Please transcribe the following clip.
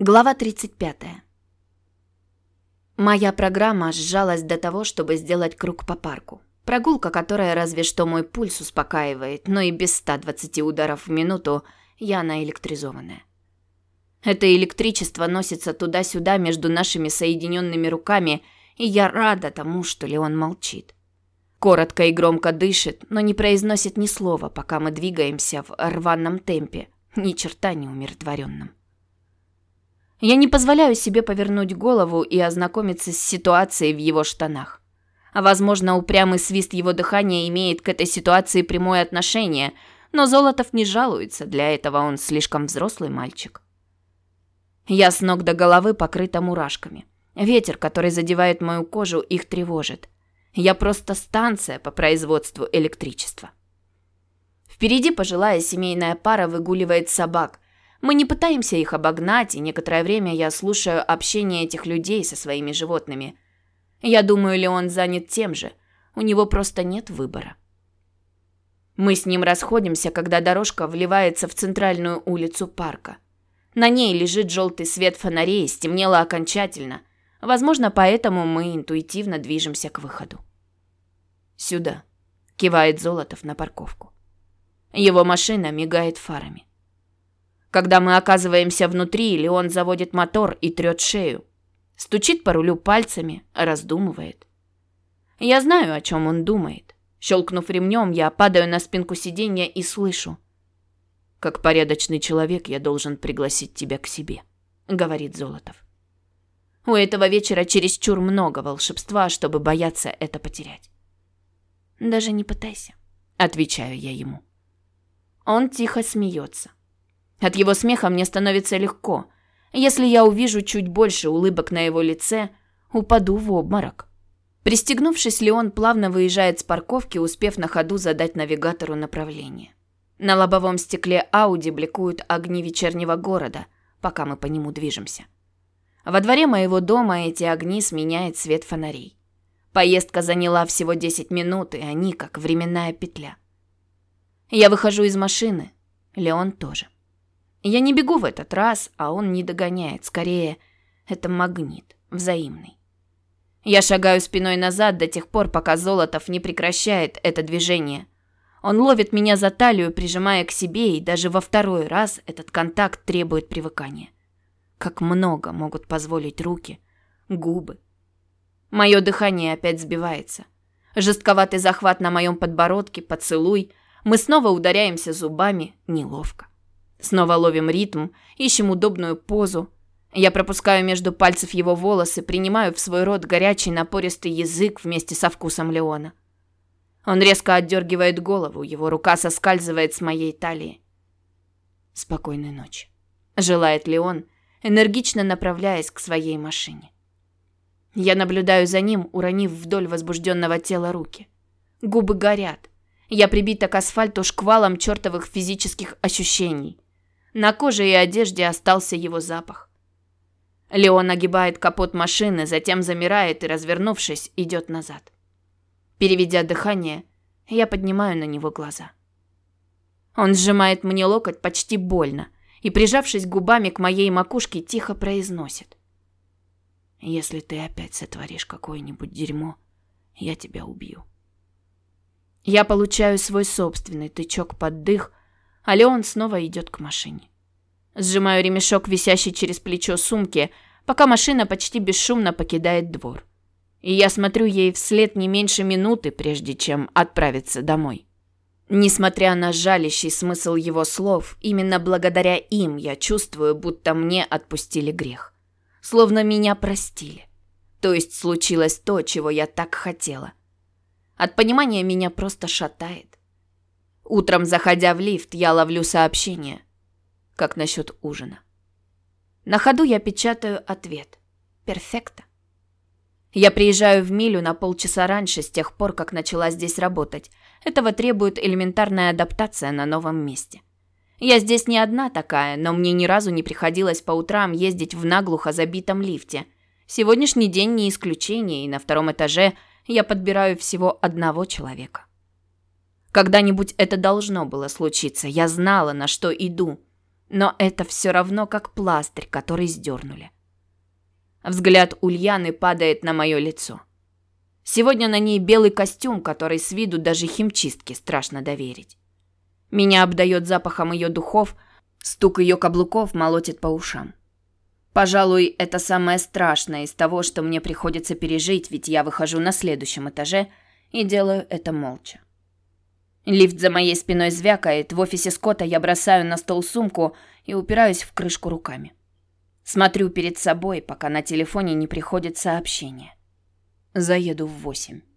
Глава 35. Моя программа сжалась до того, чтобы сделать круг по парку. Прогулка, которая разве что мой пульс успокаивает, но и без 120 ударов в минуту я наэлектризованная. Это электричество носится туда-сюда между нашими соединенными руками, и я рада тому, что Леон молчит. Коротко и громко дышит, но не произносит ни слова, пока мы двигаемся в рваном темпе, ни черта не умиротворенном. Я не позволяю себе повернуть голову и ознакомиться с ситуацией в его штанах. А возможно, упрямый свист его дыхания имеет к этой ситуации прямое отношение, но Золотов не жалуется, для этого он слишком взрослый мальчик. Я с ног до головы покрыта мурашками. Ветер, который задевает мою кожу, их тревожит. Я просто станция по производству электричества. Впереди пожилая семейная пара выгуливает собак – мы не пытаемся их обогнать, и некоторое время я слушаю общение этих людей со своими животными. Я думаю, ли он занят тем же. У него просто нет выбора. Мы с ним расходимся, когда дорожка вливается в центральную улицу парка. На ней лежит желтый свет фонарей, стемнело окончательно. Возможно, поэтому мы интуитивно движемся к выходу. «Сюда», – кивает Золотов на парковку. Его машина мигает фарами. Когда мы оказываемся внутри, Леон заводит мотор и трет шею. Стучит по рулю пальцами, раздумывает. Я знаю, о чем он думает. Щелкнув ремнем, я падаю на спинку сиденья и слышу. «Как порядочный человек, я должен пригласить тебя к себе», — говорит Золотов. У этого вечера чересчур много волшебства, чтобы бояться это потерять. «Даже не пытайся», — отвечаю я ему. Он тихо смеется. От его смеха мне становится легко. Если я увижу чуть больше улыбок на его лице, упаду в обморок. Пристегнувшись, Леон плавно выезжает с парковки, успев на ходу задать навигатору направление. На лобовом стекле Ауди бликуют огни вечернего города, пока мы по нему движемся. Во дворе моего дома эти огни сменяет свет фонарей. Поездка заняла всего 10 минут, и они как временная петля. Я выхожу из машины, Леон тоже. Я не бегу в этот раз, а он не догоняет. Скорее, это магнит, взаимный. Я шагаю спиной назад до тех пор, пока Золотов не прекращает это движение. Он ловит меня за талию, прижимая к себе, и даже во второй раз этот контакт требует привыкания. Как много могут позволить руки, губы. Мое дыхание опять сбивается. Жестковатый захват на моем подбородке, поцелуй. Мы снова ударяемся зубами, неловко. Снова ловим ритм, ищем удобную позу. Я пропускаю между пальцев его волосы, принимаю в свой рот горячий напористый язык вместе со вкусом Леона. Он резко отдергивает голову, его рука соскальзывает с моей талии. Спокойной ночи. Желает Леон, энергично направляясь к своей машине. Я наблюдаю за ним, уронив вдоль возбужденного тела руки. Губы горят. Я прибита к асфальту шквалом чертовых физических ощущений. На коже и одежде остался его запах. Леон огибает капот машины, затем замирает и, развернувшись, идет назад. Переведя дыхание, я поднимаю на него глаза. Он сжимает мне локоть почти больно и, прижавшись губами к моей макушке, тихо произносит. «Если ты опять сотворишь какое-нибудь дерьмо, я тебя убью». Я получаю свой собственный тычок под дых, а Леон снова идет к машине. Сжимаю ремешок, висящий через плечо сумки, пока машина почти бесшумно покидает двор. И я смотрю ей вслед не меньше минуты, прежде чем отправиться домой. Несмотря на жалящий смысл его слов, именно благодаря им я чувствую, будто мне отпустили грех. Словно меня простили. То есть случилось то, чего я так хотела. От понимания меня просто шатает. Утром, заходя в лифт, я ловлю сообщение. Как насчет ужина? На ходу я печатаю ответ. Перфекто. Я приезжаю в Милю на полчаса раньше с тех пор, как начала здесь работать. Этого требует элементарная адаптация на новом месте. Я здесь не одна такая, но мне ни разу не приходилось по утрам ездить в наглухо забитом лифте. Сегодняшний день не исключение, и на втором этаже я подбираю всего одного человека. Когда-нибудь это должно было случиться. Я знала, на что иду. Но это все равно как пластырь, который сдернули. Взгляд Ульяны падает на мое лицо. Сегодня на ней белый костюм, который с виду даже химчистке страшно доверить. Меня обдает запахом ее духов, стук ее каблуков молотит по ушам. Пожалуй, это самое страшное из того, что мне приходится пережить, ведь я выхожу на следующем этаже и делаю это молча. Лифт за моей спиной звякает, в офисе Скотта я бросаю на стол сумку и упираюсь в крышку руками. Смотрю перед собой, пока на телефоне не приходит сообщение. Заеду в восемь.